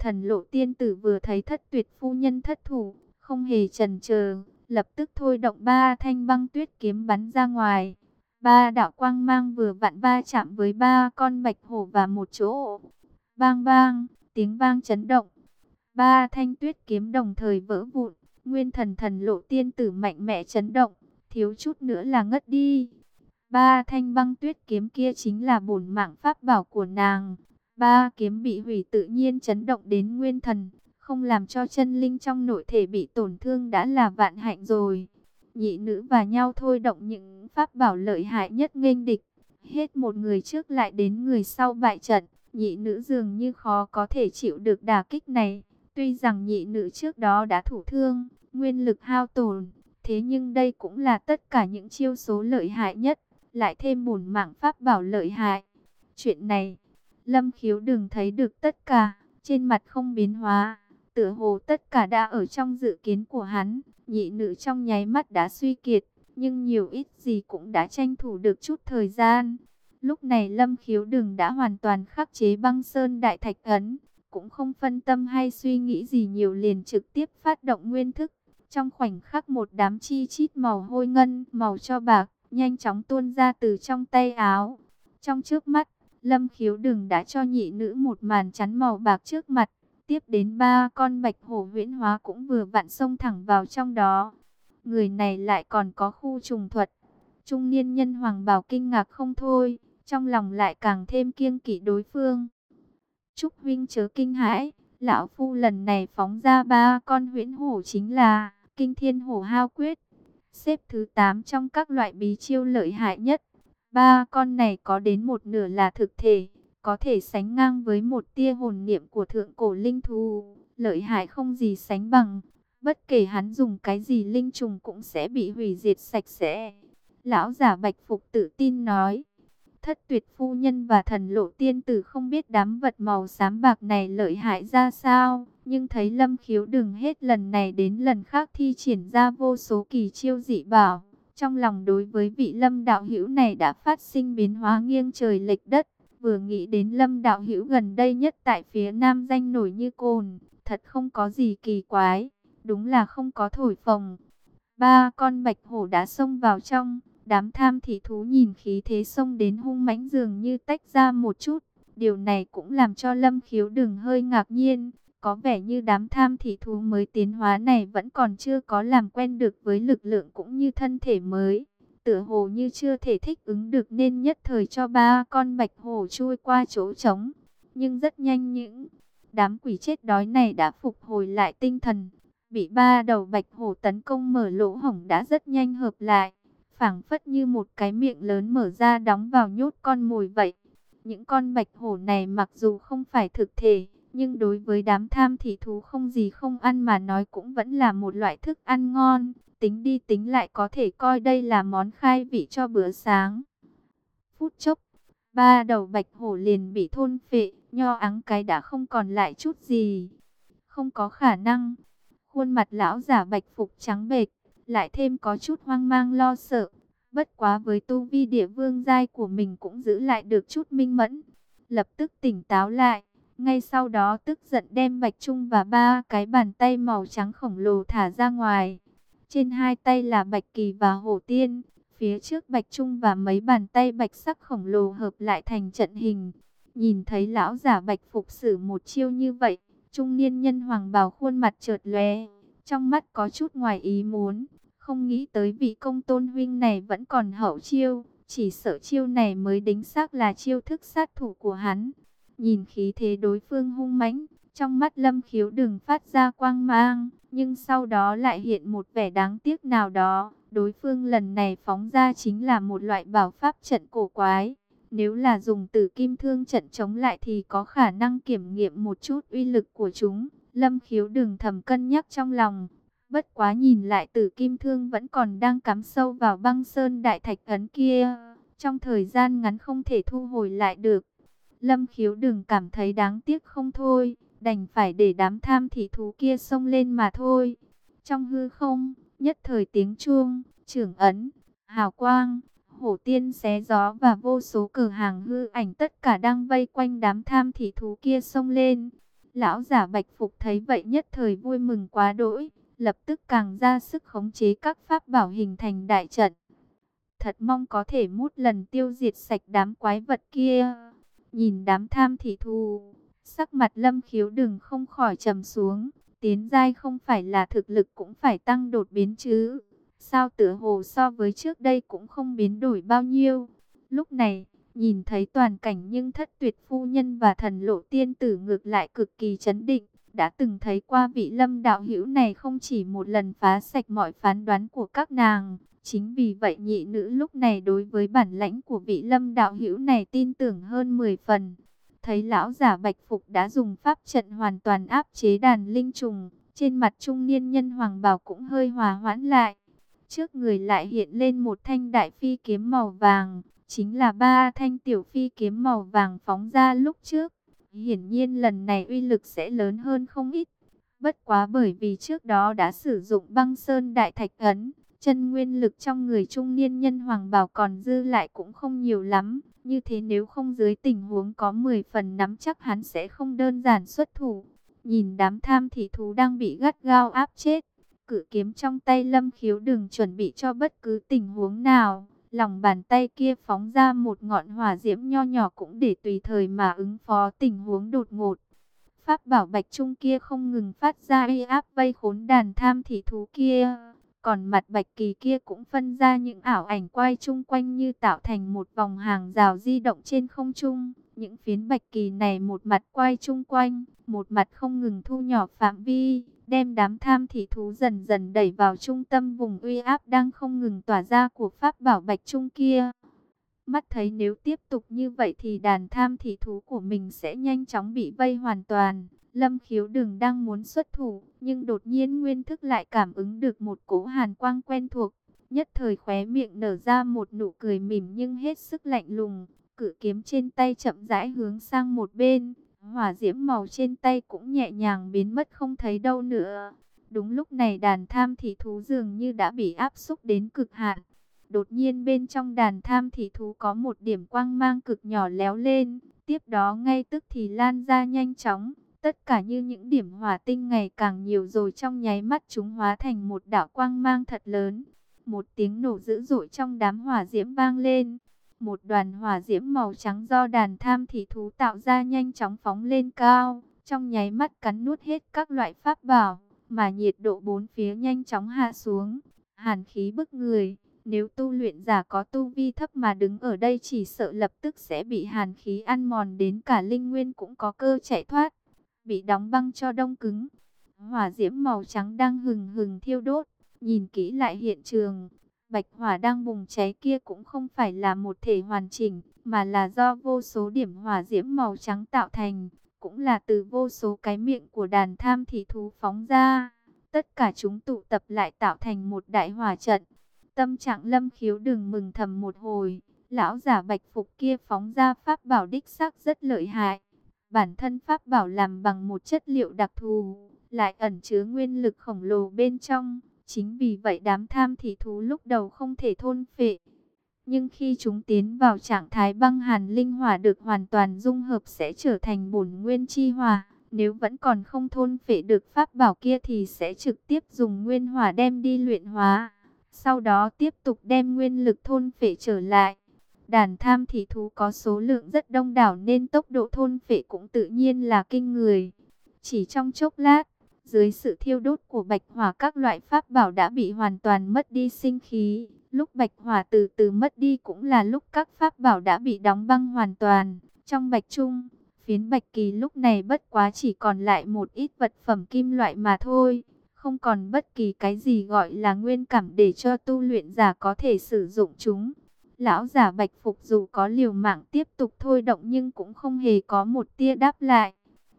Thần lộ tiên tử vừa thấy thất tuyệt phu nhân thất thủ, không hề chần chờ, lập tức thôi động ba thanh băng tuyết kiếm bắn ra ngoài. Ba đạo quang mang vừa vặn ba chạm với ba con bạch hổ và một chỗ. Bang bang, tiếng vang chấn động. Ba thanh tuyết kiếm đồng thời vỡ vụn, nguyên thần thần lộ tiên tử mạnh mẽ chấn động, thiếu chút nữa là ngất đi. Ba thanh băng tuyết kiếm kia chính là bổn mạng pháp bảo của nàng. Ba kiếm bị hủy tự nhiên chấn động đến nguyên thần, không làm cho chân linh trong nội thể bị tổn thương đã là vạn hạnh rồi. Nhị nữ và nhau thôi động những pháp bảo lợi hại nhất nghênh địch. Hết một người trước lại đến người sau bại trận, nhị nữ dường như khó có thể chịu được đả kích này. Tuy rằng nhị nữ trước đó đã thủ thương, nguyên lực hao tổn, thế nhưng đây cũng là tất cả những chiêu số lợi hại nhất, lại thêm bùn mạng pháp bảo lợi hại. Chuyện này, Lâm Khiếu đừng thấy được tất cả, trên mặt không biến hóa, tựa hồ tất cả đã ở trong dự kiến của hắn, nhị nữ trong nháy mắt đã suy kiệt, nhưng nhiều ít gì cũng đã tranh thủ được chút thời gian. Lúc này Lâm Khiếu đừng đã hoàn toàn khắc chế băng sơn đại thạch ấn, cũng không phân tâm hay suy nghĩ gì nhiều liền trực tiếp phát động nguyên thức. Trong khoảnh khắc một đám chi chít màu hôi ngân, màu cho bạc, nhanh chóng tuôn ra từ trong tay áo. Trong trước mắt, Lâm khiếu đừng đã cho nhị nữ một màn chắn màu bạc trước mặt. Tiếp đến ba con bạch hổ viễn hóa cũng vừa vặn xông thẳng vào trong đó. Người này lại còn có khu trùng thuật. Trung niên nhân hoàng bảo kinh ngạc không thôi, trong lòng lại càng thêm kiêng kỵ đối phương. Trúc huynh chớ kinh hãi, lão phu lần này phóng ra ba con huyễn hổ chính là kinh thiên hổ hao quyết. Xếp thứ 8 trong các loại bí chiêu lợi hại nhất. Ba con này có đến một nửa là thực thể, có thể sánh ngang với một tia hồn niệm của thượng cổ linh thú, lợi hại không gì sánh bằng. Bất kể hắn dùng cái gì linh trùng cũng sẽ bị hủy diệt sạch sẽ. Lão giả bạch phục tự tin nói. Thất tuyệt phu nhân và thần lộ tiên tử không biết đám vật màu xám bạc này lợi hại ra sao. Nhưng thấy lâm khiếu đừng hết lần này đến lần khác thi triển ra vô số kỳ chiêu dị bảo. Trong lòng đối với vị lâm đạo hữu này đã phát sinh biến hóa nghiêng trời lệch đất. Vừa nghĩ đến lâm đạo hữu gần đây nhất tại phía nam danh nổi như cồn. Thật không có gì kỳ quái. Đúng là không có thổi phồng. Ba con bạch hổ đã xông vào trong. Đám tham thị thú nhìn khí thế xông đến hung mãnh dường như tách ra một chút. Điều này cũng làm cho lâm khiếu đừng hơi ngạc nhiên. Có vẻ như đám tham thị thú mới tiến hóa này vẫn còn chưa có làm quen được với lực lượng cũng như thân thể mới. Tựa hồ như chưa thể thích ứng được nên nhất thời cho ba con bạch hổ chui qua chỗ trống. Nhưng rất nhanh những đám quỷ chết đói này đã phục hồi lại tinh thần. Bị ba đầu bạch hổ tấn công mở lỗ hổng đã rất nhanh hợp lại. phảng phất như một cái miệng lớn mở ra đóng vào nhốt con mồi vậy. Những con bạch hổ này mặc dù không phải thực thể nhưng đối với đám tham thị thú không gì không ăn mà nói cũng vẫn là một loại thức ăn ngon. Tính đi tính lại có thể coi đây là món khai vị cho bữa sáng. Phút chốc, ba đầu bạch hổ liền bị thôn phệ, nho áng cái đã không còn lại chút gì. Không có khả năng. Khuôn mặt lão giả bạch phục trắng bệch, lại thêm có chút hoang mang lo sợ. Bất quá với tu vi địa vương giai của mình cũng giữ lại được chút minh mẫn. Lập tức tỉnh táo lại ngay sau đó tức giận đem Bạch Trung và ba cái bàn tay màu trắng khổng lồ thả ra ngoài. Trên hai tay là Bạch Kỳ và Hổ Tiên. Phía trước Bạch Trung và mấy bàn tay bạch sắc khổng lồ hợp lại thành trận hình. Nhìn thấy lão giả bạch phục sử một chiêu như vậy. Trung niên nhân hoàng bào khuôn mặt trợt lóe, Trong mắt có chút ngoài ý muốn. Không nghĩ tới vị công tôn huynh này vẫn còn hậu chiêu. Chỉ sợ chiêu này mới đính xác là chiêu thức sát thủ của hắn. Nhìn khí thế đối phương hung mãnh, trong mắt lâm khiếu đừng phát ra quang mang, nhưng sau đó lại hiện một vẻ đáng tiếc nào đó. Đối phương lần này phóng ra chính là một loại bảo pháp trận cổ quái. Nếu là dùng tử kim thương trận chống lại thì có khả năng kiểm nghiệm một chút uy lực của chúng. Lâm khiếu đừng thầm cân nhắc trong lòng. Bất quá nhìn lại tử kim thương vẫn còn đang cắm sâu vào băng sơn đại thạch ấn kia. Trong thời gian ngắn không thể thu hồi lại được. Lâm khiếu đừng cảm thấy đáng tiếc không thôi, đành phải để đám tham thị thú kia xông lên mà thôi. Trong hư không, nhất thời tiếng chuông, trưởng ấn, hào quang, hổ tiên xé gió và vô số cửa hàng hư ảnh tất cả đang vây quanh đám tham thị thú kia xông lên. Lão giả bạch phục thấy vậy nhất thời vui mừng quá đỗi, lập tức càng ra sức khống chế các pháp bảo hình thành đại trận. Thật mong có thể mút lần tiêu diệt sạch đám quái vật kia. Nhìn đám tham thị thù, sắc mặt lâm khiếu đừng không khỏi trầm xuống. Tiến giai không phải là thực lực cũng phải tăng đột biến chứ. Sao tựa hồ so với trước đây cũng không biến đổi bao nhiêu. Lúc này, nhìn thấy toàn cảnh nhưng thất tuyệt phu nhân và thần lộ tiên tử ngược lại cực kỳ chấn định. Đã từng thấy qua vị lâm đạo hữu này không chỉ một lần phá sạch mọi phán đoán của các nàng. Chính vì vậy nhị nữ lúc này đối với bản lãnh của vị lâm đạo hữu này tin tưởng hơn 10 phần. Thấy lão giả bạch phục đã dùng pháp trận hoàn toàn áp chế đàn linh trùng. Trên mặt trung niên nhân hoàng bảo cũng hơi hòa hoãn lại. Trước người lại hiện lên một thanh đại phi kiếm màu vàng. Chính là ba thanh tiểu phi kiếm màu vàng phóng ra lúc trước. Hiển nhiên lần này uy lực sẽ lớn hơn không ít. Bất quá bởi vì trước đó đã sử dụng băng sơn đại thạch ấn, chân nguyên lực trong người trung niên nhân hoàng bảo còn dư lại cũng không nhiều lắm. Như thế nếu không dưới tình huống có 10 phần nắm chắc hắn sẽ không đơn giản xuất thủ. Nhìn đám tham thị thú đang bị gắt gao áp chết. Cử kiếm trong tay lâm khiếu đừng chuẩn bị cho bất cứ tình huống nào. Lòng bàn tay kia phóng ra một ngọn hỏa diễm nho nhỏ cũng để tùy thời mà ứng phó tình huống đột ngột. Pháp bảo bạch trung kia không ngừng phát ra uy áp vây khốn đàn tham thị thú kia. Còn mặt bạch kỳ kia cũng phân ra những ảo ảnh quay chung quanh như tạo thành một vòng hàng rào di động trên không trung. Những phiến bạch kỳ này một mặt quay chung quanh, một mặt không ngừng thu nhỏ phạm vi, đem đám tham thị thú dần dần đẩy vào trung tâm vùng uy áp đang không ngừng tỏa ra của pháp bảo bạch trung kia. Mắt thấy nếu tiếp tục như vậy thì đàn tham thị thú của mình sẽ nhanh chóng bị vây hoàn toàn. Lâm khiếu đừng đang muốn xuất thủ, nhưng đột nhiên nguyên thức lại cảm ứng được một cỗ hàn quang quen thuộc. Nhất thời khóe miệng nở ra một nụ cười mỉm nhưng hết sức lạnh lùng. Cử kiếm trên tay chậm rãi hướng sang một bên. Hỏa diễm màu trên tay cũng nhẹ nhàng biến mất không thấy đâu nữa. Đúng lúc này đàn tham thị thú dường như đã bị áp xúc đến cực hạn. Đột nhiên bên trong đàn tham thị thú có một điểm quang mang cực nhỏ léo lên. Tiếp đó ngay tức thì lan ra nhanh chóng Tất cả như những điểm hỏa tinh ngày càng nhiều rồi trong nháy mắt chúng hóa thành một đạo quang mang thật lớn. Một tiếng nổ dữ dội trong đám hỏa diễm vang lên. Một đoàn hỏa diễm màu trắng do đàn tham thị thú tạo ra nhanh chóng phóng lên cao. Trong nháy mắt cắn nuốt hết các loại pháp bảo, mà nhiệt độ bốn phía nhanh chóng hạ xuống. Hàn khí bức người. Nếu tu luyện giả có tu vi thấp mà đứng ở đây chỉ sợ lập tức sẽ bị hàn khí ăn mòn đến cả linh nguyên cũng có cơ chạy thoát bị đóng băng cho đông cứng. Hỏa diễm màu trắng đang hừng hừng thiêu đốt, nhìn kỹ lại hiện trường, bạch hỏa đang bùng cháy kia cũng không phải là một thể hoàn chỉnh, mà là do vô số điểm hỏa diễm màu trắng tạo thành, cũng là từ vô số cái miệng của đàn tham thị thú phóng ra. Tất cả chúng tụ tập lại tạo thành một đại hỏa trận. Tâm trạng lâm khiếu đừng mừng thầm một hồi, lão giả bạch phục kia phóng ra pháp bảo đích xác rất lợi hại. Bản thân pháp bảo làm bằng một chất liệu đặc thù, lại ẩn chứa nguyên lực khổng lồ bên trong. Chính vì vậy đám tham thị thú lúc đầu không thể thôn phệ. Nhưng khi chúng tiến vào trạng thái băng hàn linh hỏa được hoàn toàn dung hợp sẽ trở thành bổn nguyên chi hỏa. Nếu vẫn còn không thôn phệ được pháp bảo kia thì sẽ trực tiếp dùng nguyên hỏa đem đi luyện hóa. Sau đó tiếp tục đem nguyên lực thôn phệ trở lại. Đàn tham thị thú có số lượng rất đông đảo nên tốc độ thôn phệ cũng tự nhiên là kinh người. Chỉ trong chốc lát, dưới sự thiêu đốt của bạch hỏa các loại pháp bảo đã bị hoàn toàn mất đi sinh khí. Lúc bạch hỏa từ từ mất đi cũng là lúc các pháp bảo đã bị đóng băng hoàn toàn. Trong bạch trung, phiến bạch kỳ lúc này bất quá chỉ còn lại một ít vật phẩm kim loại mà thôi. Không còn bất kỳ cái gì gọi là nguyên cảm để cho tu luyện giả có thể sử dụng chúng. Lão giả bạch phục dù có liều mạng tiếp tục thôi động nhưng cũng không hề có một tia đáp lại.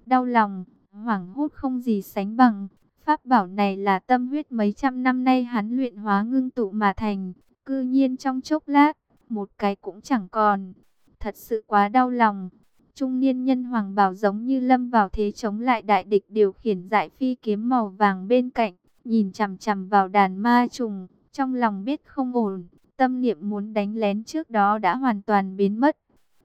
Đau lòng, hoảng hốt không gì sánh bằng. Pháp bảo này là tâm huyết mấy trăm năm nay hắn luyện hóa ngưng tụ mà thành. Cư nhiên trong chốc lát, một cái cũng chẳng còn. Thật sự quá đau lòng. Trung niên nhân hoàng bảo giống như lâm vào thế chống lại đại địch điều khiển giải phi kiếm màu vàng bên cạnh. Nhìn chằm chằm vào đàn ma trùng, trong lòng biết không ổn Tâm niệm muốn đánh lén trước đó đã hoàn toàn biến mất.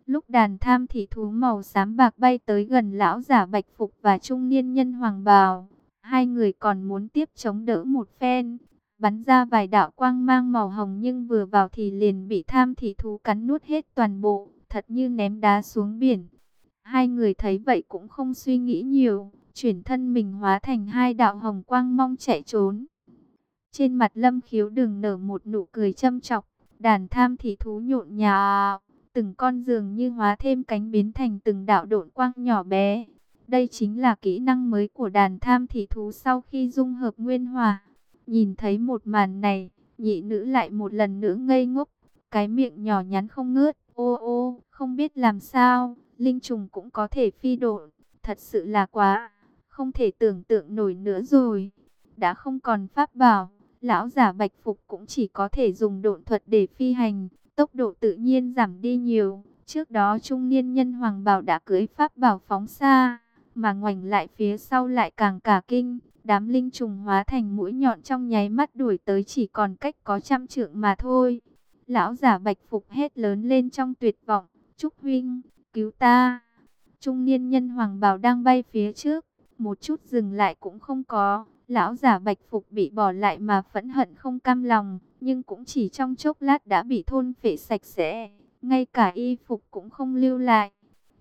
Lúc đàn tham thị thú màu xám bạc bay tới gần lão giả bạch phục và trung niên nhân hoàng bào, hai người còn muốn tiếp chống đỡ một phen, bắn ra vài đạo quang mang màu hồng nhưng vừa vào thì liền bị tham thị thú cắn nuốt hết toàn bộ, thật như ném đá xuống biển. Hai người thấy vậy cũng không suy nghĩ nhiều, chuyển thân mình hóa thành hai đạo hồng quang mong chạy trốn. Trên mặt lâm khiếu đừng nở một nụ cười châm chọc, đàn tham thị thú nhộn nhào, từng con giường như hóa thêm cánh biến thành từng đạo độn quang nhỏ bé. Đây chính là kỹ năng mới của đàn tham thị thú sau khi dung hợp nguyên hòa. Nhìn thấy một màn này, nhị nữ lại một lần nữa ngây ngốc, cái miệng nhỏ nhắn không ngớt, ô ô, không biết làm sao, linh trùng cũng có thể phi độn, thật sự là quá, không thể tưởng tượng nổi nữa rồi. Đã không còn pháp bảo, lão giả bạch phục cũng chỉ có thể dùng độn thuật để phi hành, tốc độ tự nhiên giảm đi nhiều. Trước đó trung niên nhân hoàng bảo đã cưới pháp bảo phóng xa, mà ngoảnh lại phía sau lại càng cả kinh. Đám linh trùng hóa thành mũi nhọn trong nháy mắt đuổi tới chỉ còn cách có trăm trượng mà thôi. Lão giả bạch phục hét lớn lên trong tuyệt vọng. Trúc huynh, cứu ta. Trung niên nhân hoàng bảo đang bay phía trước. Một chút dừng lại cũng không có. Lão giả bạch phục bị bỏ lại mà phẫn hận không cam lòng. Nhưng cũng chỉ trong chốc lát đã bị thôn phệ sạch sẽ. Ngay cả y phục cũng không lưu lại.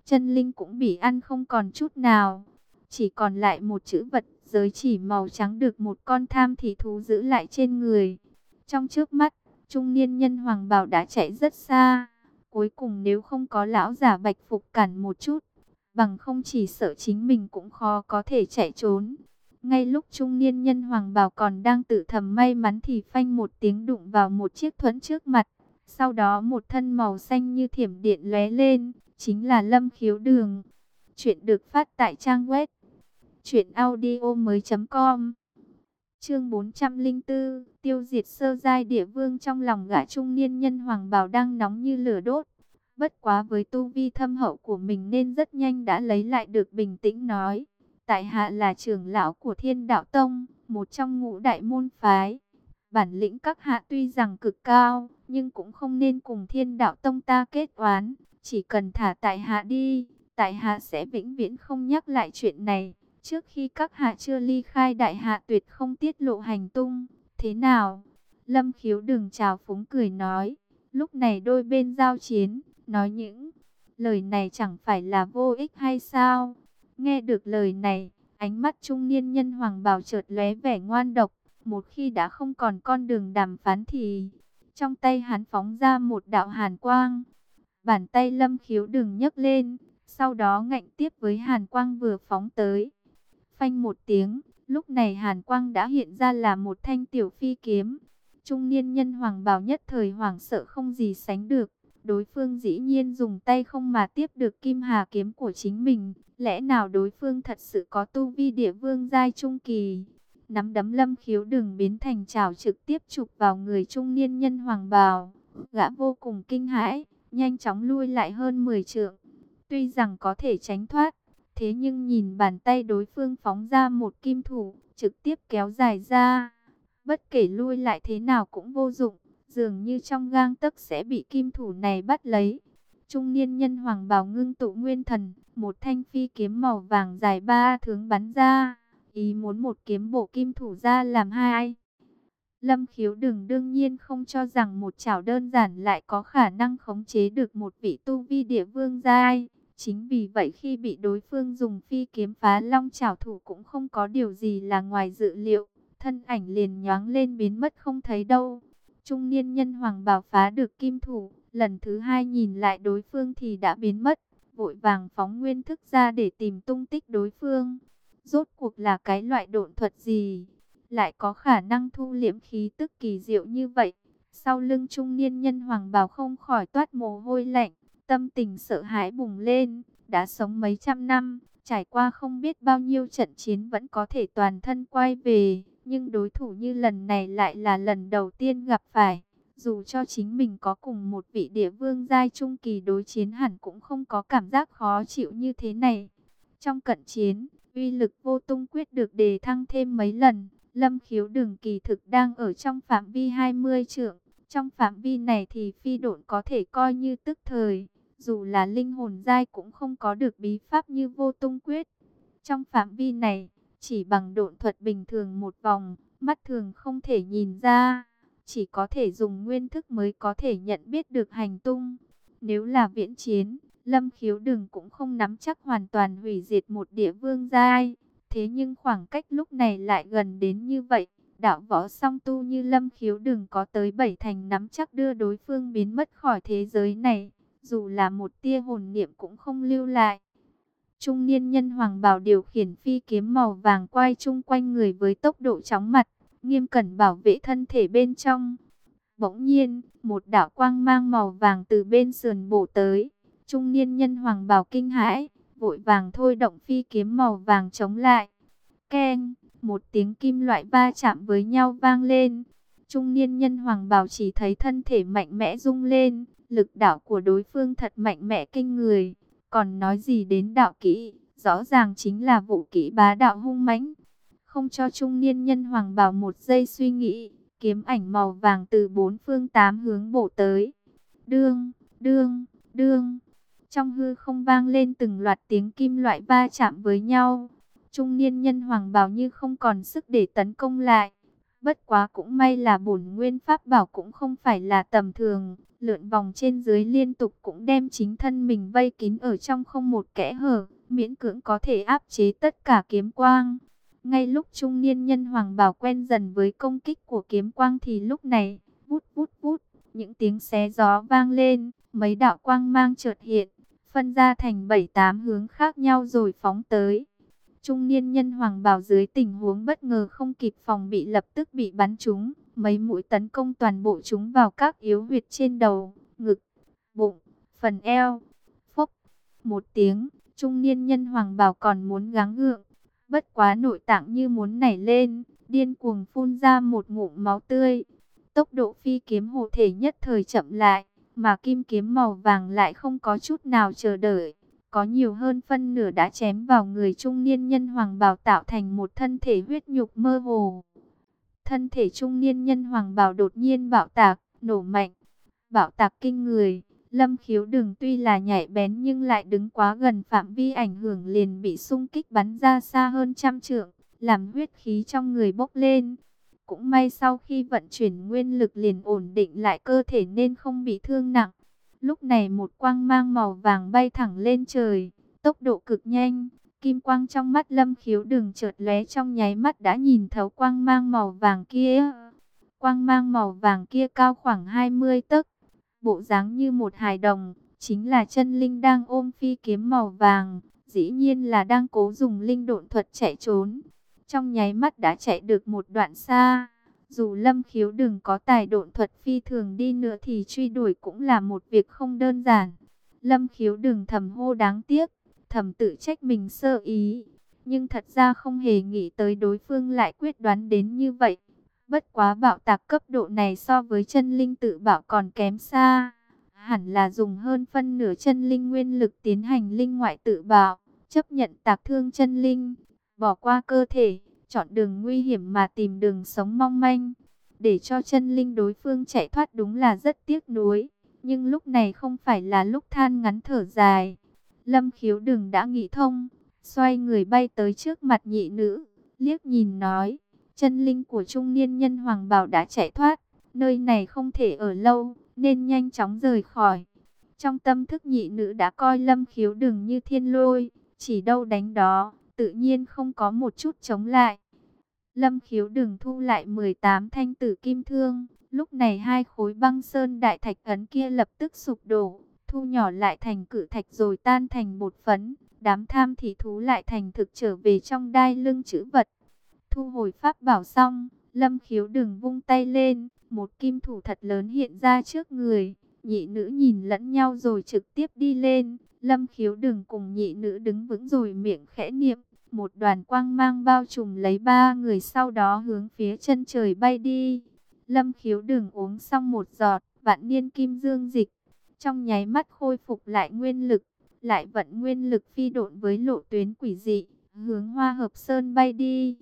Chân linh cũng bị ăn không còn chút nào. Chỉ còn lại một chữ vật giới chỉ màu trắng được một con tham thị thú giữ lại trên người. Trong trước mắt, trung niên nhân hoàng bảo đã chạy rất xa. Cuối cùng nếu không có lão giả bạch phục cản một chút, bằng không chỉ sợ chính mình cũng khó có thể chạy trốn. Ngay lúc trung niên nhân hoàng bảo còn đang tự thầm may mắn thì phanh một tiếng đụng vào một chiếc thuẫn trước mặt. Sau đó một thân màu xanh như thiểm điện lóe lên, chính là lâm khiếu đường. Chuyện được phát tại trang web truyệnaudio mới.com Chương 404 Tiêu diệt sơ giai địa vương trong lòng gã trung niên nhân hoàng bào đang nóng như lửa đốt Bất quá với tu vi thâm hậu của mình nên rất nhanh đã lấy lại được bình tĩnh nói Tại hạ là trưởng lão của thiên đạo tông Một trong ngũ đại môn phái Bản lĩnh các hạ tuy rằng cực cao Nhưng cũng không nên cùng thiên đạo tông ta kết oán Chỉ cần thả tại hạ đi Tại hạ sẽ vĩnh viễn không nhắc lại chuyện này Trước khi các hạ chưa ly khai đại hạ tuyệt không tiết lộ hành tung. Thế nào? Lâm khiếu đừng chào phúng cười nói. Lúc này đôi bên giao chiến, nói những lời này chẳng phải là vô ích hay sao? Nghe được lời này, ánh mắt trung niên nhân hoàng bào chợt lóe vẻ ngoan độc. Một khi đã không còn con đường đàm phán thì trong tay hắn phóng ra một đạo hàn quang. Bàn tay lâm khiếu đừng nhấc lên, sau đó ngạnh tiếp với hàn quang vừa phóng tới. Phanh một tiếng, lúc này Hàn Quang đã hiện ra là một thanh tiểu phi kiếm. Trung niên nhân hoàng bào nhất thời hoảng sợ không gì sánh được. Đối phương dĩ nhiên dùng tay không mà tiếp được kim hà kiếm của chính mình. Lẽ nào đối phương thật sự có tu vi địa vương giai trung kỳ? Nắm đấm lâm khiếu đừng biến thành chảo trực tiếp chụp vào người trung niên nhân hoàng bào. Gã vô cùng kinh hãi, nhanh chóng lui lại hơn 10 trượng. Tuy rằng có thể tránh thoát, Thế nhưng nhìn bàn tay đối phương phóng ra một kim thủ, trực tiếp kéo dài ra. Bất kể lui lại thế nào cũng vô dụng, dường như trong gang tấc sẽ bị kim thủ này bắt lấy. Trung niên nhân hoàng bào ngưng tụ nguyên thần, một thanh phi kiếm màu vàng dài ba thướng bắn ra, ý muốn một kiếm bổ kim thủ ra làm hai. Lâm khiếu đừng đương nhiên không cho rằng một chảo đơn giản lại có khả năng khống chế được một vị tu vi địa vương giai. Chính vì vậy khi bị đối phương dùng phi kiếm phá long chảo thủ cũng không có điều gì là ngoài dự liệu. Thân ảnh liền nhoáng lên biến mất không thấy đâu. Trung niên nhân hoàng bảo phá được kim thủ. Lần thứ hai nhìn lại đối phương thì đã biến mất. Vội vàng phóng nguyên thức ra để tìm tung tích đối phương. Rốt cuộc là cái loại độn thuật gì? Lại có khả năng thu liễm khí tức kỳ diệu như vậy. Sau lưng trung niên nhân hoàng bảo không khỏi toát mồ hôi lạnh. Tâm tình sợ hãi bùng lên, đã sống mấy trăm năm, trải qua không biết bao nhiêu trận chiến vẫn có thể toàn thân quay về, nhưng đối thủ như lần này lại là lần đầu tiên gặp phải. Dù cho chính mình có cùng một vị địa vương giai trung kỳ đối chiến hẳn cũng không có cảm giác khó chịu như thế này. Trong cận chiến, uy lực vô tung quyết được đề thăng thêm mấy lần. Lâm khiếu đường kỳ thực đang ở trong phạm vi 20 trượng. Trong phạm vi này thì phi độn có thể coi như tức thời. dù là linh hồn giai cũng không có được bí pháp như vô tung quyết. Trong phạm vi này, chỉ bằng độn thuật bình thường một vòng, mắt thường không thể nhìn ra, chỉ có thể dùng nguyên thức mới có thể nhận biết được hành tung. Nếu là viễn chiến, Lâm Khiếu Đừng cũng không nắm chắc hoàn toàn hủy diệt một địa vương giai. Thế nhưng khoảng cách lúc này lại gần đến như vậy, đạo võ song tu như Lâm Khiếu Đừng có tới bảy thành nắm chắc đưa đối phương biến mất khỏi thế giới này, dù là một tia hồn niệm cũng không lưu lại. Trung niên nhân hoàng bảo điều khiển phi kiếm màu vàng quay chung quanh người với tốc độ chóng mặt, nghiêm cẩn bảo vệ thân thể bên trong. Bỗng nhiên, một đạo quang mang màu vàng từ bên sườn bổ tới. Trung niên nhân hoàng bảo kinh hãi, vội vàng thôi động phi kiếm màu vàng chống lại. Keng, một tiếng kim loại va chạm với nhau vang lên. Trung niên nhân hoàng bảo chỉ thấy thân thể mạnh mẽ rung lên, lực đạo của đối phương thật mạnh mẽ kinh người. Còn nói gì đến đạo kỹ, rõ ràng chính là vụ kỹ bá đạo hung mãnh. Không cho trung niên nhân hoàng bảo một giây suy nghĩ, kiếm ảnh màu vàng từ bốn phương tám hướng bổ tới. Đương, đương, đương. Trong hư không vang lên từng loạt tiếng kim loại va chạm với nhau. Trung niên nhân hoàng bảo như không còn sức để tấn công lại. Bất quá cũng may là bổn nguyên pháp bảo cũng không phải là tầm thường. Lượn vòng trên dưới liên tục cũng đem chính thân mình vây kín ở trong không một kẽ hở. Miễn cưỡng có thể áp chế tất cả kiếm quang. Ngay lúc trung niên nhân hoàng bảo quen dần với công kích của kiếm quang thì lúc này, vút vút vút, những tiếng xé gió vang lên, mấy đạo quang mang chợt hiện, phân ra thành bảy tám hướng khác nhau rồi phóng tới. Trung niên nhân hoàng bào dưới tình huống bất ngờ không kịp phòng bị lập tức bị bắn trúng, mấy mũi tấn công toàn bộ chúng vào các yếu huyệt trên đầu, ngực, bụng, phần eo. Phốc, một tiếng, trung niên nhân hoàng bào còn muốn gắng gượng, bất quá nội tạng như muốn nảy lên, điên cuồng phun ra một ngụm máu tươi. Tốc độ phi kiếm hộ thể nhất thời chậm lại, mà kim kiếm màu vàng lại không có chút nào chờ đợi. Có nhiều hơn phân nửa đã chém vào người trung niên nhân hoàng bào tạo thành một thân thể huyết nhục mơ hồ. Thân thể trung niên nhân hoàng bào đột nhiên bạo tạc, nổ mạnh, bạo tạc kinh người. Lâm khiếu đừng tuy là nhảy bén nhưng lại đứng quá gần phạm vi ảnh hưởng liền bị xung kích bắn ra xa hơn trăm trượng, làm huyết khí trong người bốc lên. Cũng may sau khi vận chuyển nguyên lực liền ổn định lại cơ thể nên không bị thương nặng. Lúc này một quang mang màu vàng bay thẳng lên trời, tốc độ cực nhanh. Kim quang trong mắt lâm khiếu đừng chợt lóe trong nháy mắt đã nhìn thấu quang mang màu vàng kia. Quang mang màu vàng kia cao khoảng 20 tấc, bộ dáng như một hài đồng, chính là chân linh đang ôm phi kiếm màu vàng, dĩ nhiên là đang cố dùng linh độn thuật chạy trốn. Trong nháy mắt đã chạy được một đoạn xa, dù lâm khiếu đừng có tài độn thuật phi thường đi nữa thì truy đuổi cũng là một việc không đơn giản. Lâm khiếu đừng thầm hô đáng tiếc, thầm tự trách mình sơ ý, nhưng thật ra không hề nghĩ tới đối phương lại quyết đoán đến như vậy. Bất quá bạo tạc cấp độ này so với chân linh tự bảo còn kém xa. Hẳn là dùng hơn phân nửa chân linh nguyên lực tiến hành linh ngoại tự bảo, chấp nhận tạc thương chân linh, bỏ qua cơ thể, chọn đường nguy hiểm mà tìm đường sống mong manh. Để cho chân linh đối phương chạy thoát đúng là rất tiếc nuối. Nhưng lúc này không phải là lúc than ngắn thở dài. Lâm khiếu đừng đã nghĩ thông, xoay người bay tới trước mặt nhị nữ, liếc nhìn nói Chân linh của trung niên nhân Hoàng Bảo đã chạy thoát, nơi này không thể ở lâu, nên nhanh chóng rời khỏi. Trong tâm thức nhị nữ đã coi lâm khiếu đừng như thiên lôi, chỉ đâu đánh đó, tự nhiên không có một chút chống lại. Lâm khiếu đừng thu lại 18 thanh tử kim thương, lúc này hai khối băng sơn đại thạch ấn kia lập tức sụp đổ, thu nhỏ lại thành cử thạch rồi tan thành bột phấn, đám tham thị thú lại thành thực trở về trong đai lưng chữ vật. Thu hồi pháp bảo xong, Lâm khiếu đừng vung tay lên, một kim thủ thật lớn hiện ra trước người. Nhị nữ nhìn lẫn nhau rồi trực tiếp đi lên. Lâm khiếu đừng cùng nhị nữ đứng vững rồi miệng khẽ niệm. Một đoàn quang mang bao trùm lấy ba người sau đó hướng phía chân trời bay đi. Lâm khiếu đừng uống xong một giọt, vạn niên kim dương dịch. Trong nháy mắt khôi phục lại nguyên lực, lại vận nguyên lực phi độn với lộ tuyến quỷ dị, hướng hoa hợp sơn bay đi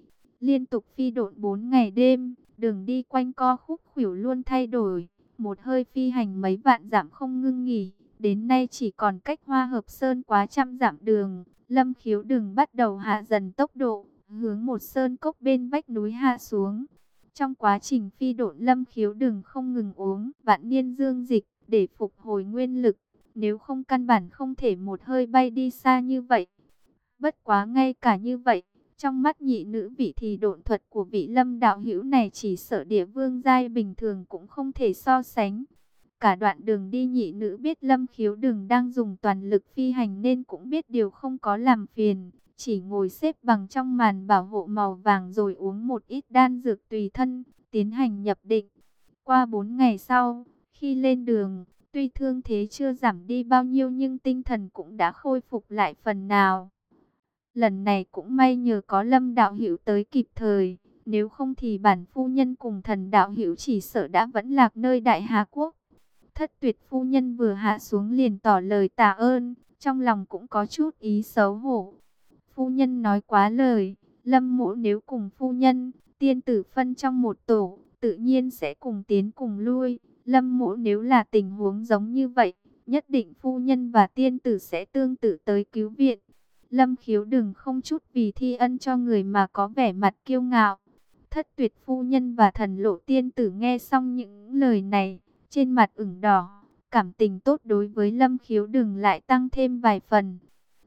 liên tục phi độn 4 ngày đêm, đường đi quanh co khúc khỉu luôn thay đổi, một hơi phi hành mấy vạn giảm không ngưng nghỉ, Đến nay chỉ còn cách Hoa Hợp Sơn quá trăm dặm đường, Lâm Khiếu đừng bắt đầu hạ dần tốc độ, hướng một sơn cốc bên vách núi hạ xuống. Trong quá trình phi độn Lâm Khiếu đừng không ngừng uống vạn niên dương dịch để phục hồi nguyên lực, nếu không căn bản không thể một hơi bay đi xa như vậy. Bất quá ngay cả như vậy, trong mắt nhị nữ vị thì độn thuật của vị lâm đạo hữu này chỉ sợ địa vương giai bình thường cũng không thể so sánh. Cả đoạn đường đi nhị nữ biết lâm khiếu đường đang dùng toàn lực phi hành nên cũng biết điều không có làm phiền. Chỉ ngồi xếp bằng trong màn bảo hộ màu vàng rồi uống một ít đan dược tùy thân, tiến hành nhập định. Qua bốn ngày sau, khi lên đường, tuy thương thế chưa giảm đi bao nhiêu nhưng tinh thần cũng đã khôi phục lại phần nào. Lần này cũng may nhờ có lâm đạo hữu tới kịp thời, nếu không thì bản phu nhân cùng thần đạo hữu chỉ sợ đã vẫn lạc nơi đại Hà Quốc. Thất tuyệt phu nhân vừa hạ xuống liền tỏ lời tạ ơn, trong lòng cũng có chút ý xấu hổ. Phu nhân nói quá lời, lâm mộ nếu cùng phu nhân, tiên tử phân trong một tổ, tự nhiên sẽ cùng tiến cùng lui. Lâm mộ nếu là tình huống giống như vậy, nhất định phu nhân và tiên tử sẽ tương tự tới cứu viện. Lâm khiếu đừng không chút vì thi ân cho người mà có vẻ mặt kiêu ngạo. Thất tuyệt phu nhân và thần lộ tiên tử nghe xong những lời này, trên mặt ửng đỏ, cảm tình tốt đối với Lâm khiếu đừng lại tăng thêm vài phần.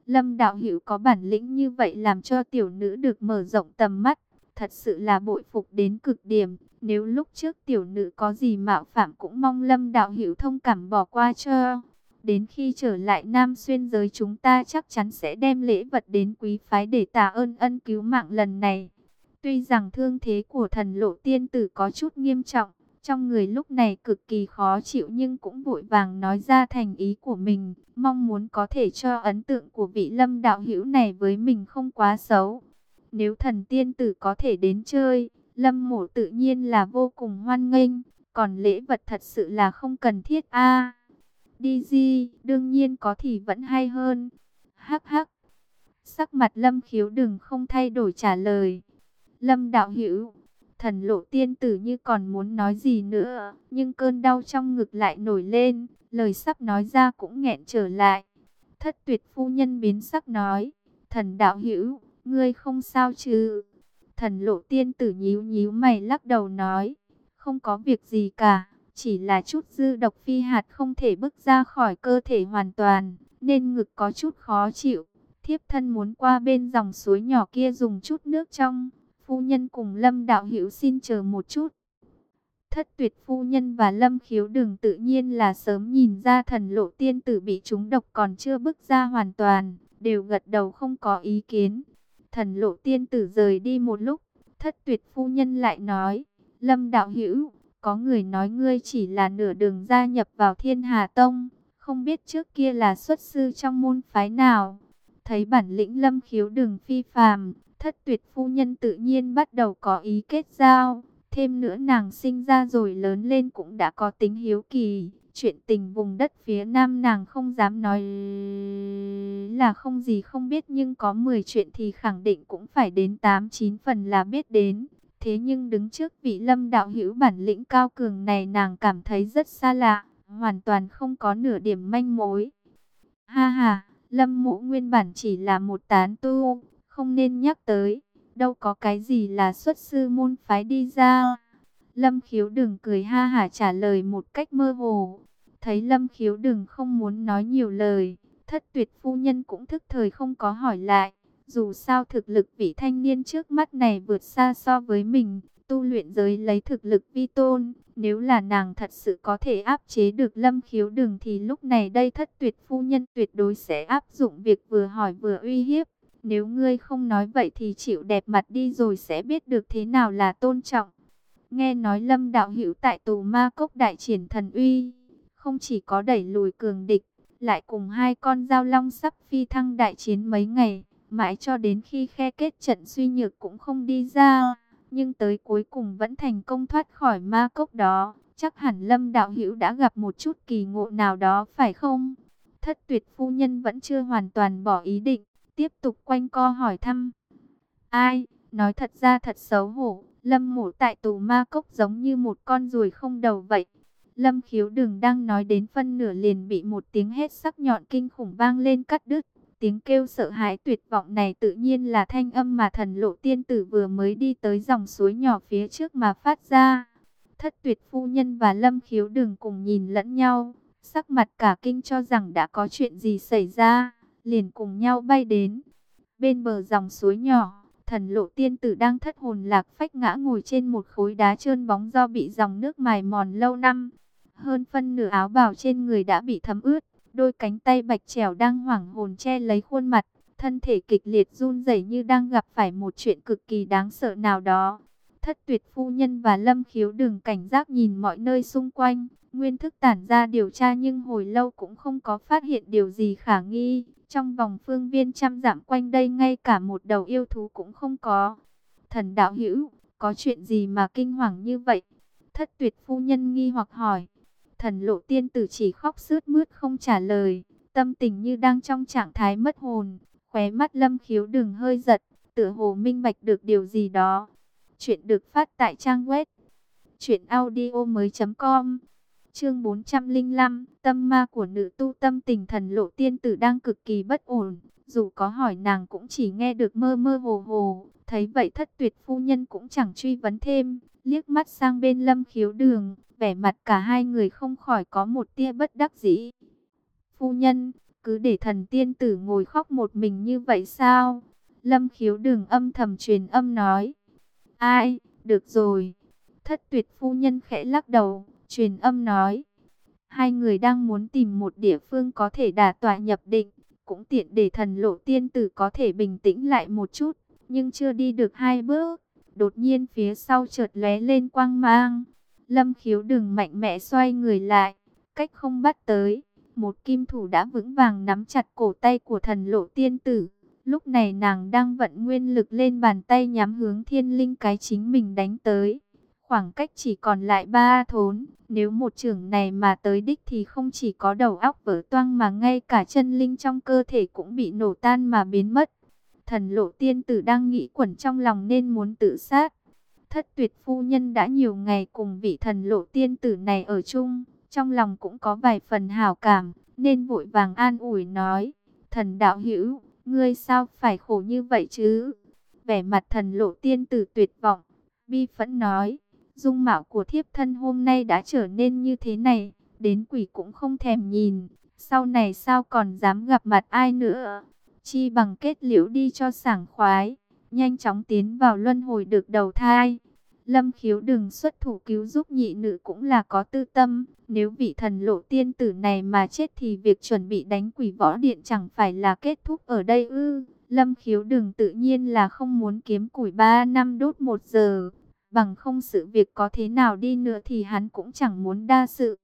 Lâm đạo hữu có bản lĩnh như vậy làm cho tiểu nữ được mở rộng tầm mắt, thật sự là bội phục đến cực điểm. Nếu lúc trước tiểu nữ có gì mạo phạm cũng mong Lâm đạo hữu thông cảm bỏ qua cho. Đến khi trở lại Nam Xuyên giới chúng ta chắc chắn sẽ đem lễ vật đến quý phái để tạ ơn ân cứu mạng lần này. Tuy rằng thương thế của thần lộ tiên tử có chút nghiêm trọng, trong người lúc này cực kỳ khó chịu nhưng cũng vội vàng nói ra thành ý của mình, mong muốn có thể cho ấn tượng của vị lâm đạo hữu này với mình không quá xấu. Nếu thần tiên tử có thể đến chơi, lâm mộ tự nhiên là vô cùng hoan nghênh, còn lễ vật thật sự là không cần thiết a Đi gì, đương nhiên có thì vẫn hay hơn. Hắc hắc. Sắc mặt Lâm Khiếu đừng không thay đổi trả lời. Lâm đạo hữu, thần lộ tiên tử như còn muốn nói gì nữa, nhưng cơn đau trong ngực lại nổi lên, lời sắp nói ra cũng nghẹn trở lại. Thất tuyệt phu nhân biến sắc nói, thần đạo hữu, ngươi không sao chứ? Thần lộ tiên tử nhíu nhíu mày lắc đầu nói, không có việc gì cả. Chỉ là chút dư độc phi hạt không thể bước ra khỏi cơ thể hoàn toàn, nên ngực có chút khó chịu. Thiếp thân muốn qua bên dòng suối nhỏ kia dùng chút nước trong. Phu nhân cùng Lâm Đạo Hữu xin chờ một chút. Thất tuyệt phu nhân và Lâm Khiếu đường tự nhiên là sớm nhìn ra thần lộ tiên tử bị trúng độc còn chưa bước ra hoàn toàn, đều gật đầu không có ý kiến. Thần lộ tiên tử rời đi một lúc, thất tuyệt phu nhân lại nói, Lâm Đạo Hữu có người nói ngươi chỉ là nửa đường gia nhập vào thiên hà tông, không biết trước kia là xuất sư trong môn phái nào. Thấy bản lĩnh lâm khiếu đường phi phàm, thất tuyệt phu nhân tự nhiên bắt đầu có ý kết giao. Thêm nữa nàng sinh ra rồi lớn lên cũng đã có tính hiếu kỳ. Chuyện tình vùng đất phía nam nàng không dám nói là không gì không biết nhưng có 10 chuyện thì khẳng định cũng phải đến 8-9 phần là biết đến. Thế nhưng đứng trước vị lâm đạo hữu bản lĩnh cao cường này nàng cảm thấy rất xa lạ, hoàn toàn không có nửa điểm manh mối. Ha ha, lâm mũ nguyên bản chỉ là một tán tu, không nên nhắc tới, đâu có cái gì là xuất sư môn phái đi ra. Lâm khiếu đừng cười ha hả trả lời một cách mơ hồ. Thấy lâm khiếu đừng không muốn nói nhiều lời, thất tuyệt phu nhân cũng thức thời không có hỏi lại. Dù sao thực lực vị thanh niên trước mắt này vượt xa so với mình, tu luyện giới lấy thực lực vi tôn. Nếu là nàng thật sự có thể áp chế được lâm khiếu đường thì lúc này đây thất tuyệt phu nhân tuyệt đối sẽ áp dụng việc vừa hỏi vừa uy hiếp. Nếu ngươi không nói vậy thì chịu đẹp mặt đi rồi sẽ biết được thế nào là tôn trọng. Nghe nói lâm đạo hữu tại tù ma cốc đại triển thần uy, không chỉ có đẩy lùi cường địch, lại cùng hai con dao long sắp phi thăng đại chiến mấy ngày. Mãi cho đến khi khe kết trận suy nhược cũng không đi ra, nhưng tới cuối cùng vẫn thành công thoát khỏi ma cốc đó. Chắc hẳn Lâm Đạo Hữu đã gặp một chút kỳ ngộ nào đó phải không? Thất tuyệt phu nhân vẫn chưa hoàn toàn bỏ ý định, tiếp tục quanh co hỏi thăm. Ai, nói thật ra thật xấu hổ, Lâm mổ tại tù ma cốc giống như một con ruồi không đầu vậy. Lâm khiếu đừng đang nói đến phân nửa liền bị một tiếng hét sắc nhọn kinh khủng vang lên cắt đứt. Tiếng kêu sợ hãi tuyệt vọng này tự nhiên là thanh âm mà thần lộ tiên tử vừa mới đi tới dòng suối nhỏ phía trước mà phát ra. Thất tuyệt phu nhân và lâm khiếu đừng cùng nhìn lẫn nhau, sắc mặt cả kinh cho rằng đã có chuyện gì xảy ra, liền cùng nhau bay đến. Bên bờ dòng suối nhỏ, thần lộ tiên tử đang thất hồn lạc phách ngã ngồi trên một khối đá trơn bóng do bị dòng nước mài mòn lâu năm. Hơn phân nửa áo bào trên người đã bị thấm ướt, đôi cánh tay bạch trèo đang hoảng hồn che lấy khuôn mặt, thân thể kịch liệt run rẩy như đang gặp phải một chuyện cực kỳ đáng sợ nào đó. Thất tuyệt phu nhân và lâm khiếu đừng cảnh giác nhìn mọi nơi xung quanh, nguyên thức tản ra điều tra nhưng hồi lâu cũng không có phát hiện điều gì khả nghi. Trong vòng phương viên trăm dặm quanh đây ngay cả một đầu yêu thú cũng không có. Thần đạo hữu, có chuyện gì mà kinh hoàng như vậy? Thất tuyệt phu nhân nghi hoặc hỏi. Thần lộ tiên tử chỉ khóc sướt mướt không trả lời, tâm tình như đang trong trạng thái mất hồn. Khóe mắt lâm khiếu đừng hơi giật, tựa hồ minh bạch được điều gì đó. Chuyện được phát tại trang web chuyện audio mới.com Chương 405, tâm ma của nữ tu tâm tình thần lộ tiên tử đang cực kỳ bất ổn. Dù có hỏi nàng cũng chỉ nghe được mơ mơ hồ hồ. Thấy vậy thất tuyệt phu nhân cũng chẳng truy vấn thêm. Liếc mắt sang bên lâm khiếu đường. Vẻ mặt cả hai người không khỏi có một tia bất đắc dĩ. Phu nhân, cứ để thần tiên tử ngồi khóc một mình như vậy sao? Lâm khiếu đường âm thầm truyền âm nói. Ai, được rồi. Thất tuyệt phu nhân khẽ lắc đầu truyền âm nói. Hai người đang muốn tìm một địa phương có thể đả tọa nhập định, cũng tiện để thần lộ tiên tử có thể bình tĩnh lại một chút, nhưng chưa đi được hai bước. Đột nhiên phía sau chợt lóe lên quang mang. Lâm khiếu đừng mạnh mẽ xoay người lại, cách không bắt tới. Một kim thủ đã vững vàng nắm chặt cổ tay của thần lộ tiên tử. Lúc này nàng đang vận nguyên lực lên bàn tay nhắm hướng thiên linh cái chính mình đánh tới. Khoảng cách chỉ còn lại ba thốn. Nếu một trưởng này mà tới đích thì không chỉ có đầu óc vỡ toang mà ngay cả chân linh trong cơ thể cũng bị nổ tan mà biến mất. Thần lộ tiên tử đang nghĩ quẩn trong lòng nên muốn tự sát. Thất tuyệt phu nhân đã nhiều ngày cùng vị thần lộ tiên tử này ở chung. Trong lòng cũng có vài phần hảo cảm nên vội vàng an ủi nói. Thần đạo hữu, ngươi sao phải khổ như vậy chứ? Vẻ mặt thần lộ tiên tử tuyệt vọng, bi phẫn nói dung mạo của thiếp thân hôm nay đã trở nên như thế này, đến quỷ cũng không thèm nhìn, sau này sao còn dám gặp mặt ai nữa, chi bằng kết liễu đi cho sảng khoái, nhanh chóng tiến vào luân hồi được đầu thai. Lâm khiếu đừng xuất thủ cứu giúp nhị nữ cũng là có tư tâm, nếu vị thần lộ tiên tử này mà chết thì việc chuẩn bị đánh quỷ võ điện chẳng phải là kết thúc ở đây ư. Lâm khiếu đừng tự nhiên là không muốn kiếm củi 3 năm đốt 1 giờ, Bằng không sự việc có thế nào đi nữa thì hắn cũng chẳng muốn đa sự.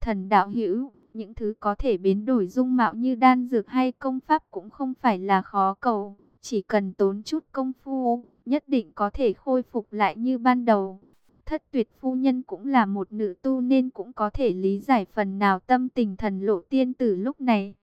Thần đạo hữu, những thứ có thể biến đổi dung mạo như đan dược hay công pháp cũng không phải là khó cầu. Chỉ cần tốn chút công phu, nhất định có thể khôi phục lại như ban đầu. Thất tuyệt phu nhân cũng là một nữ tu nên cũng có thể lý giải phần nào tâm tình thần lộ tiên tử lúc này.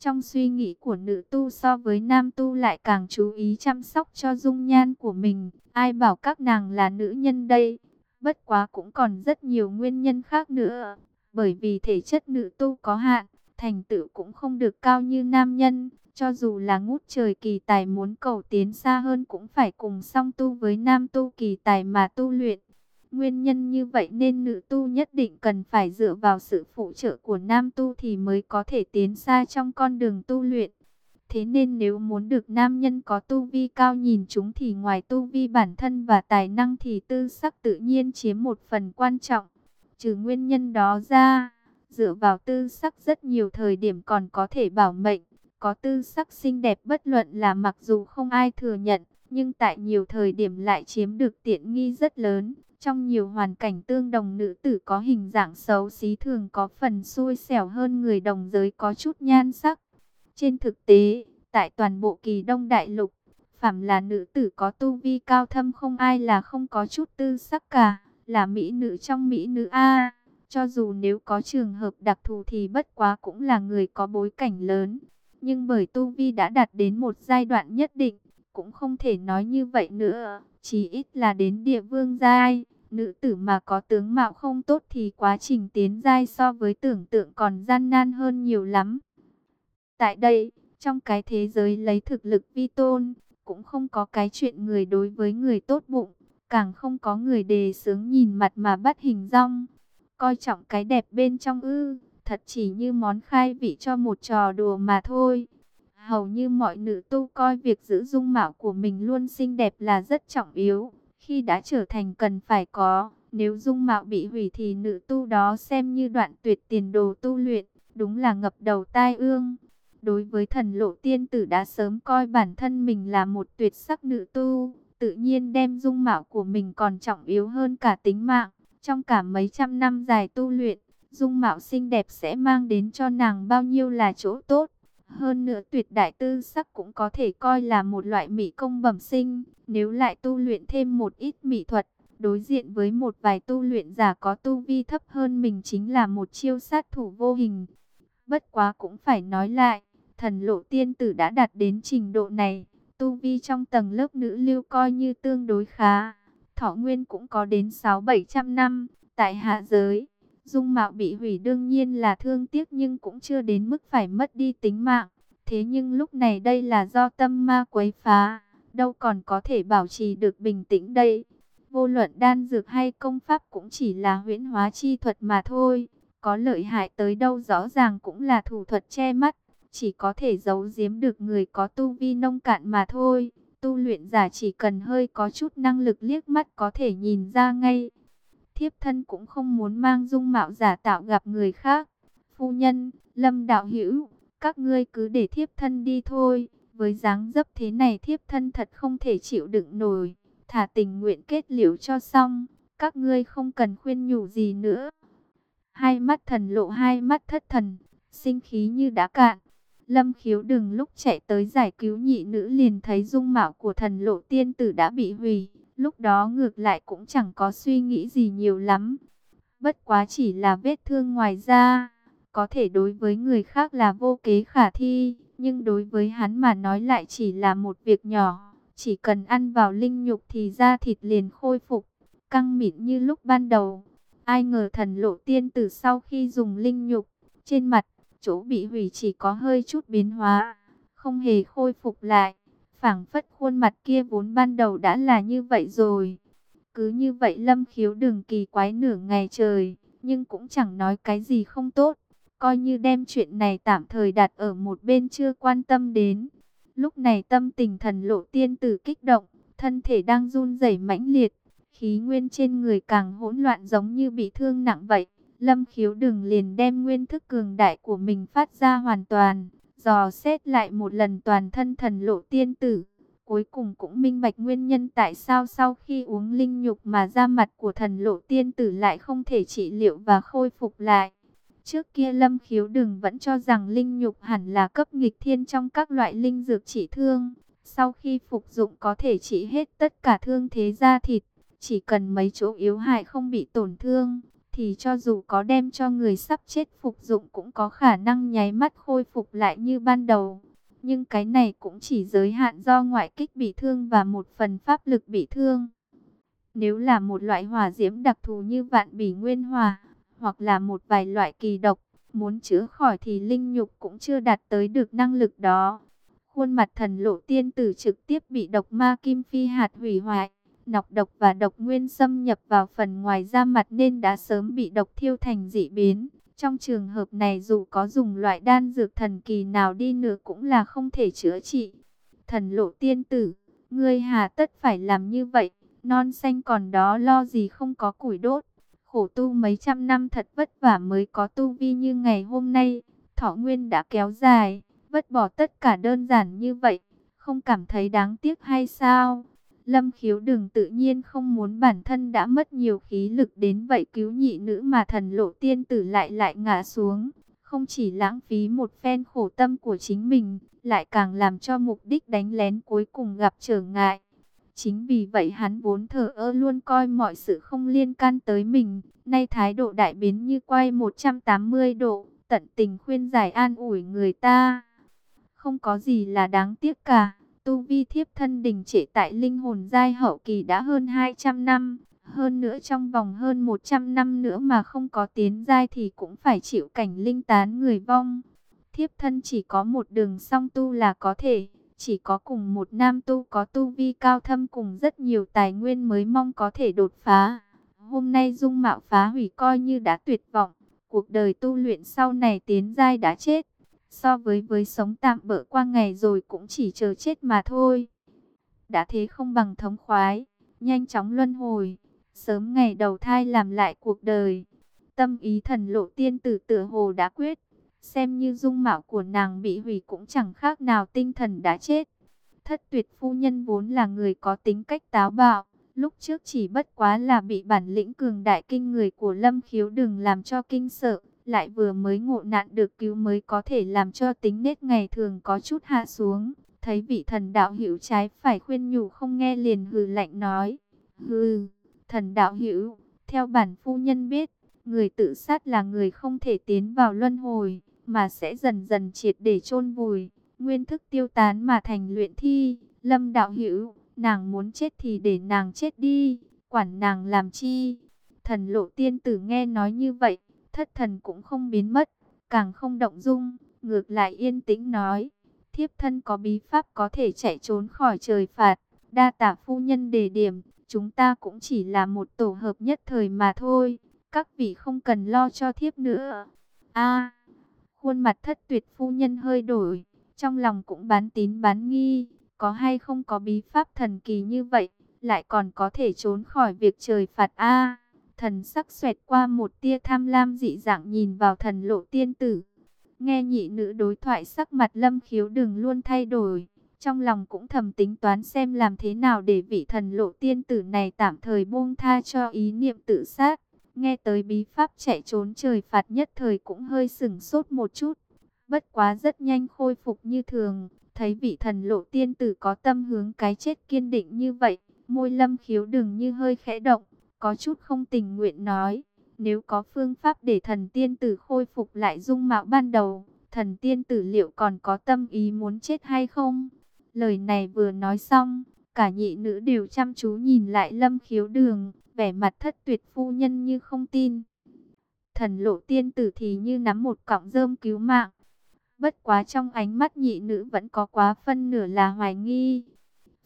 Trong suy nghĩ của nữ tu so với nam tu lại càng chú ý chăm sóc cho dung nhan của mình. Ai bảo các nàng là nữ nhân đây? Bất quá cũng còn rất nhiều nguyên nhân khác nữa. Bởi vì thể chất nữ tu có hạn, thành tựu cũng không được cao như nam nhân. Cho dù là ngút trời kỳ tài muốn cầu tiến xa hơn cũng phải cùng song tu với nam tu kỳ tài mà tu luyện. Nguyên nhân như vậy nên nữ tu nhất định cần phải dựa vào sự phụ trợ của nam tu thì mới có thể tiến xa trong con đường tu luyện. Thế nên nếu muốn được nam nhân có tu vi cao nhìn chúng thì ngoài tu vi bản thân và tài năng thì tư sắc tự nhiên chiếm một phần quan trọng. Trừ nguyên nhân đó ra, dựa vào tư sắc rất nhiều thời điểm còn có thể bảo mệnh. Có tư sắc xinh đẹp bất luận là mặc dù không ai thừa nhận, nhưng tại nhiều thời điểm lại chiếm được tiện nghi rất lớn. Trong nhiều hoàn cảnh tương đồng nữ tử có hình dạng xấu xí thường có phần xui xẻo hơn người đồng giới có chút nhan sắc. Trên thực tế, tại toàn bộ kỳ đông đại lục, phạm là nữ tử có tu vi cao thâm không ai là không có chút tư sắc cả, là mỹ nữ trong mỹ nữ A. Cho dù nếu có trường hợp đặc thù thì bất quá cũng là người có bối cảnh lớn. Nhưng bởi tu vi đã đạt đến một giai đoạn nhất định, cũng không thể nói như vậy nữa. Chỉ ít là đến địa vương giai, Nữ tử mà có tướng mạo không tốt thì quá trình tiến giai so với tưởng tượng còn gian nan hơn nhiều lắm. Tại đây, trong cái thế giới lấy thực lực vi tôn, cũng không có cái chuyện người đối với người tốt bụng, càng không có người đề sướng nhìn mặt mà bắt hình rong. Coi trọng cái đẹp bên trong ư, thật chỉ như món khai vị cho một trò đùa mà thôi. Hầu như mọi nữ tu coi việc giữ dung mạo của mình luôn xinh đẹp là rất trọng yếu, khi đã trở thành cần phải có. Nếu dung mạo bị hủy thì nữ tu đó xem như đoạn tuyệt tiền đồ tu luyện, đúng là ngập đầu tai ương. Đối với thần lộ tiên tử đã sớm coi bản thân mình là một tuyệt sắc nữ tu, tự nhiên đem dung mạo của mình còn trọng yếu hơn cả tính mạng. Trong cả mấy trăm năm dài tu luyện, dung mạo xinh đẹp sẽ mang đến cho nàng bao nhiêu là chỗ tốt. Hơn nữa tuyệt đại tư sắc cũng có thể coi là một loại mỹ công bẩm sinh, nếu lại tu luyện thêm một ít mỹ thuật, đối diện với một vài tu luyện giả có tu vi thấp hơn mình chính là một chiêu sát thủ vô hình. Bất quá cũng phải nói lại, thần lộ tiên tử đã đạt đến trình độ này, tu vi trong tầng lớp nữ lưu coi như tương đối khá. Thọ nguyên cũng có đến 6-700 năm, tại hạ giới, dung mạo bị hủy đương nhiên là thương tiếc nhưng cũng chưa đến mức phải mất đi tính mạng. Thế nhưng lúc này đây là do tâm ma quấy phá, đâu còn có thể bảo trì được bình tĩnh đây. Vô luận đan dược hay công pháp cũng chỉ là huyễn hóa chi thuật mà thôi, có lợi hại tới đâu rõ ràng cũng là thủ thuật che mắt chỉ có thể giấu giếm được người có tu vi nông cạn mà thôi. Tu luyện giả chỉ cần hơi có chút năng lực liếc mắt có thể nhìn ra ngay. Thiếp thân cũng không muốn mang dung mạo giả tạo gặp người khác. Phu nhân, lâm đạo hữu, các ngươi cứ để thiếp thân đi thôi. Với dáng dấp thế này thiếp thân thật không thể chịu đựng nổi. Thả tình nguyện kết liễu cho xong, các ngươi không cần khuyên nhủ gì nữa. Hai mắt thần lộ hai mắt thất thần, sinh khí như đã cạn. Lâm khiếu đừng lúc chạy tới giải cứu nhị nữ liền thấy dung mạo của thần lộ tiên tử đã bị hủy. Lúc đó ngược lại cũng chẳng có suy nghĩ gì nhiều lắm. Bất quá chỉ là vết thương ngoài da. Có thể đối với người khác là vô kế khả thi. Nhưng đối với hắn mà nói lại chỉ là một việc nhỏ. Chỉ cần ăn vào linh nhục thì da thịt liền khôi phục. Căng mịn như lúc ban đầu. Ai ngờ thần lộ tiên tử sau khi dùng linh nhục. Trên mặt chỗ bị hủy chỉ có hơi chút biến hóa, không hề khôi phục lại phảng phất khuôn mặt kia vốn ban đầu đã là như vậy rồi. Cứ như vậy lâm khiếu đừng kỳ quái nửa ngày trời, nhưng cũng chẳng nói cái gì không tốt. Coi như đem chuyện này tạm thời đặt ở một bên chưa quan tâm đến. Lúc này tâm tình thần lộ tiên tử kích động, thân thể đang run rẩy mãnh liệt, khí nguyên trên người càng hỗn loạn giống như bị thương nặng vậy. Lâm khiếu đừng liền đem nguyên thức cường đại của mình phát ra hoàn toàn, dò xét lại một lần toàn thân thần lộ tiên tử. Cuối cùng cũng minh bạch nguyên nhân tại sao sau khi uống linh nhục mà da mặt của thần lộ tiên tử lại không thể trị liệu và khôi phục lại. Trước kia Lâm Khiếu Đừng vẫn cho rằng linh nhục hẳn là cấp nghịch thiên trong các loại linh dược trị thương. Sau khi phục dụng có thể trị hết tất cả thương thế da thịt, chỉ cần mấy chỗ yếu hại không bị tổn thương, thì cho dù có đem cho người sắp chết phục dụng cũng có khả năng nháy mắt khôi phục lại như ban đầu. Nhưng cái này cũng chỉ giới hạn do ngoại kích bị thương và một phần pháp lực bị thương. Nếu là một loại hỏa diễm đặc thù như vạn bỉ nguyên hòa hoặc là một vài loại kỳ độc, muốn chữa khỏi thì linh nhục cũng chưa đạt tới được năng lực đó. Khuôn mặt thần lộ tiên tử trực tiếp bị độc ma kim phi hạt hủy hoại nọc độc và độc nguyên xâm nhập vào phần ngoài da mặt nên đã sớm bị độc thiêu thành dị biến. Trong trường hợp này dù có dùng loại đan dược thần kỳ nào đi nữa cũng là không thể chữa trị. Thần lộ tiên tử, ngươi hà tất phải làm như vậy, non xanh còn đó lo gì không có củi đốt. Khổ tu mấy trăm năm thật vất vả mới có tu vi như ngày hôm nay, thọ nguyên đã kéo dài, vứt bỏ tất cả đơn giản như vậy, không cảm thấy đáng tiếc hay sao? Lâm khiếu đừng tự nhiên không muốn bản thân đã mất nhiều khí lực đến vậy cứu nhị nữ mà thần lộ tiên tử lại lại ngã xuống. Không chỉ lãng phí một phen khổ tâm của chính mình, lại càng làm cho mục đích đánh lén cuối cùng gặp trở ngại. Chính vì vậy hắn vốn thờ ơ luôn coi mọi sự không liên can tới mình, nay thái độ đại biến như quay 180 độ, tận tình khuyên giải an ủi người ta. Không có gì là đáng tiếc cả Tu vi thiếp thân đình trệ tại linh hồn giai hậu kỳ đã hơn 200 năm. hơn nữa trong vòng hơn 100 năm nữa mà không có tiến giai thì cũng phải chịu cảnh linh tán người vong. Thiếp thân chỉ có một đường song tu là có thể, chỉ có cùng một nam tu có tu vi cao thâm cùng rất nhiều tài nguyên mới mong có thể đột phá. Hôm nay dung mạo phá hủy coi như đã tuyệt vọng, cuộc đời tu luyện sau này tiến giai đã chết. So với với sống tạm bỡ qua ngày rồi cũng chỉ chờ chết mà thôi. Đã thế không bằng thống khoái, nhanh chóng luân hồi, sớm ngày đầu thai làm lại cuộc đời. Tâm ý thần lộ tiên tử tựa hồ đã quyết, xem như dung mạo của nàng bị hủy cũng chẳng khác nào tinh thần đã chết. Thất tuyệt phu nhân vốn là người có tính cách táo bạo, lúc trước chỉ bất quá là bị bản lĩnh cường đại kinh người của lâm khiếu đừng làm cho kinh sợ, lại vừa mới ngộ nạn được cứu mới có thể làm cho tính nết ngày thường có chút hạ xuống. Thấy vị thần đạo hữu trái phải khuyên nhủ không nghe liền hừ lạnh nói. Hừ, thần đạo hữu, theo bản phu nhân biết, người tự sát là người không thể tiến vào luân hồi, mà sẽ dần dần triệt để chôn vùi, nguyên thức tiêu tán mà thành luyện thi. Lâm đạo hữu, nàng muốn chết thì để nàng chết đi, quản nàng làm chi. Thần lộ tiên tử nghe nói như vậy, thất thần cũng không biến mất, càng không động dung, ngược lại yên tĩnh nói, thiếp thân có bí pháp có thể chạy trốn khỏi trời phạt, đa tả phu nhân đề điểm, chúng ta cũng chỉ là một tổ hợp nhất thời mà thôi, các vị không cần lo cho thiếp nữa. A, khuôn mặt thất tuyệt phu nhân hơi đổi, trong lòng cũng bán tín bán nghi, có hay không có bí pháp thần kỳ như vậy, lại còn có thể trốn khỏi việc trời phạt A. Thần sắc xoẹt qua một tia tham lam dị dạng nhìn vào thần lộ tiên tử. Nghe nhị nữ đối thoại sắc mặt lâm khiếu đừng luôn thay đổi. Trong lòng cũng thầm tính toán xem làm thế nào để vị thần lộ tiên tử này tạm thời buông tha cho ý niệm tự sát. Nghe tới bí pháp chạy trốn trời phạt nhất thời cũng hơi sừng sốt một chút. Bất quá rất nhanh khôi phục như thường. Thấy vị thần lộ tiên tử có tâm hướng cái chết kiên định như vậy. Môi lâm khiếu đừng như hơi khẽ động có chút không tình nguyện nói, nếu có phương pháp để thần tiên tử khôi phục lại dung mạo ban đầu, thần tiên tử liệu còn có tâm ý muốn chết hay không? Lời này vừa nói xong, cả nhị nữ đều chăm chú nhìn lại lâm khiếu đường, vẻ mặt thất tuyệt phu nhân như không tin. Thần lộ tiên tử thì như nắm một cọng rơm cứu mạng. Bất quá trong ánh mắt nhị nữ vẫn có quá phân nửa là hoài nghi.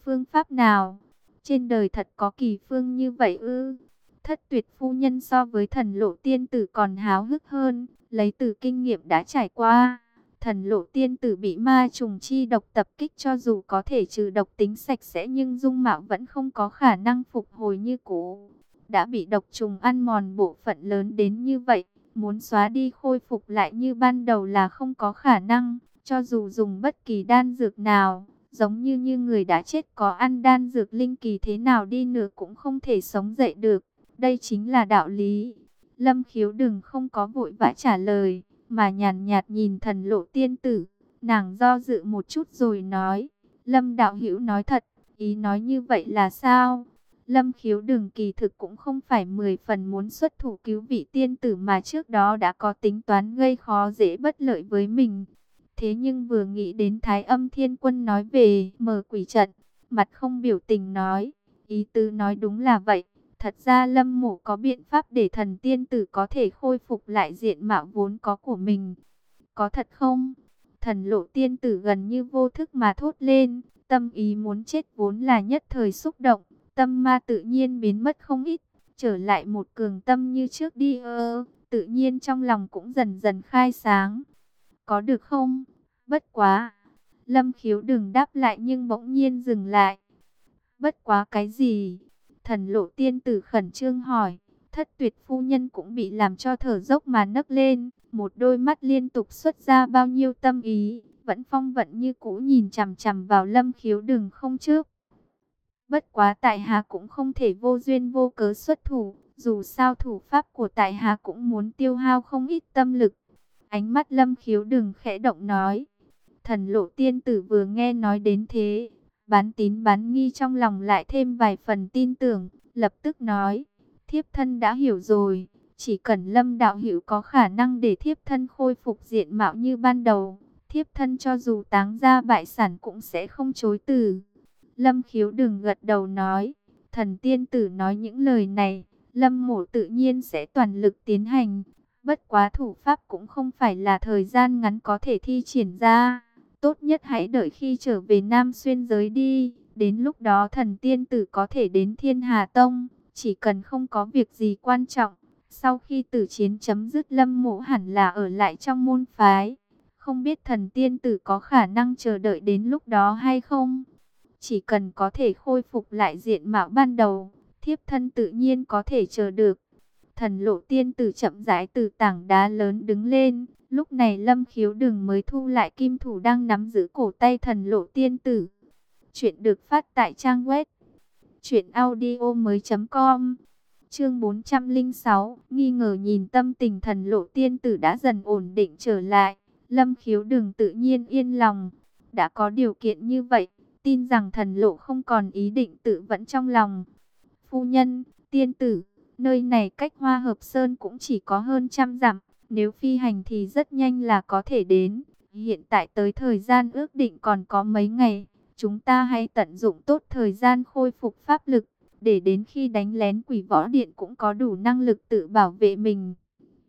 Phương pháp nào? Trên đời thật có kỳ phương như vậy ư? Thất tuyệt phu nhân so với thần lộ tiên tử còn háo hức hơn, lấy từ kinh nghiệm đã trải qua. Thần lộ tiên tử bị ma trùng chi độc tập kích cho dù có thể trừ độc tính sạch sẽ nhưng dung mạo vẫn không có khả năng phục hồi như cũ. Đã bị độc trùng ăn mòn bộ phận lớn đến như vậy, muốn xóa đi khôi phục lại như ban đầu là không có khả năng, cho dù dùng bất kỳ đan dược nào giống như như người đã chết có ăn đan dược linh kỳ thế nào đi nữa cũng không thể sống dậy được. Đây chính là đạo lý. Lâm khiếu đừng không có vội vã trả lời, mà nhàn nhạt nhìn thần lộ tiên tử. Nàng do dự một chút rồi nói, Lâm đạo hữu nói thật, ý nói như vậy là sao? Lâm khiếu đừng kỳ thực cũng không phải mười phần muốn xuất thủ cứu vị tiên tử mà trước đó đã có tính toán gây khó dễ bất lợi với mình. Thế nhưng vừa nghĩ đến Thái âm thiên quân nói về mở quỷ trận, mặt không biểu tình nói, ý tứ nói đúng là vậy. Thật ra lâm mộ có biện pháp để thần tiên tử có thể khôi phục lại diện mạo vốn có của mình. Có thật không? Thần lộ tiên tử gần như vô thức mà thốt lên, tâm ý muốn chết vốn là nhất thời xúc động, tâm ma tự nhiên biến mất không ít, trở lại một cường tâm như trước đi ơ, tự nhiên trong lòng cũng dần dần khai sáng. Có được không? Bất quá. Lâm khiếu đừng đáp lại nhưng bỗng nhiên dừng lại. Bất quá cái gì? Thần lộ tiên tử khẩn trương hỏi. Thất tuyệt phu nhân cũng bị làm cho thở dốc mà nấc lên. Một đôi mắt liên tục xuất ra bao nhiêu tâm ý. Vẫn phong vận như cũ nhìn chằm chằm vào lâm khiếu đừng không trước. Bất quá tại hạ cũng không thể vô duyên vô cớ xuất thủ. Dù sao thủ pháp của tại hạ cũng muốn tiêu hao không ít tâm lực. Ánh mắt lâm khiếu đừng khẽ động nói. Thần lộ tiên tử vừa nghe nói đến thế, bán tín bán nghi trong lòng lại thêm vài phần tin tưởng, lập tức nói, thiếp thân đã hiểu rồi, chỉ cần lâm đạo hữu có khả năng để thiếp thân khôi phục diện mạo như ban đầu, thiếp thân cho dù táng ra bại sản cũng sẽ không chối từ. Lâm khiếu đừng gật đầu nói, Thần tiên tử nói những lời này, Lâm mộ tự nhiên sẽ toàn lực tiến hành. Bất quá thủ pháp cũng không phải là thời gian ngắn có thể thi triển ra. Tốt nhất hãy đợi khi trở về Nam Xuyên giới đi. Đến lúc đó thần tiên tử có thể đến Thiên Hà Tông. Chỉ cần không có việc gì quan trọng. Sau khi tử chiến chấm dứt lâm mộ hẳn là ở lại trong môn phái. Không biết thần tiên tử có khả năng chờ đợi đến lúc đó hay không? Chỉ cần có thể khôi phục lại diện mạo ban đầu, thiếp thân tự nhiên có thể chờ được. Thần lộ tiên tử chậm rãi từ tảng đá lớn đứng lên. Lúc này lâm khiếu đừng mới thu lại kim thủ đang nắm giữ cổ tay thần lộ tiên tử. Chuyện được phát tại trang web. Chuyện audio mới.com Chương 406, nghi ngờ nhìn tâm tình thần lộ tiên tử đã dần ổn định trở lại. Lâm khiếu đừng tự nhiên yên lòng. Đã có điều kiện như vậy, tin rằng thần lộ không còn ý định tự vẫn trong lòng. Phu nhân, tiên tử, nơi này cách hoa hợp sơn cũng chỉ có hơn trăm dặm. Nếu phi hành thì rất nhanh là có thể đến. Hiện tại tới thời gian ước định còn có mấy ngày. Chúng ta hãy tận dụng tốt thời gian khôi phục pháp lực. Để đến khi đánh lén quỷ võ điện cũng có đủ năng lực tự bảo vệ mình.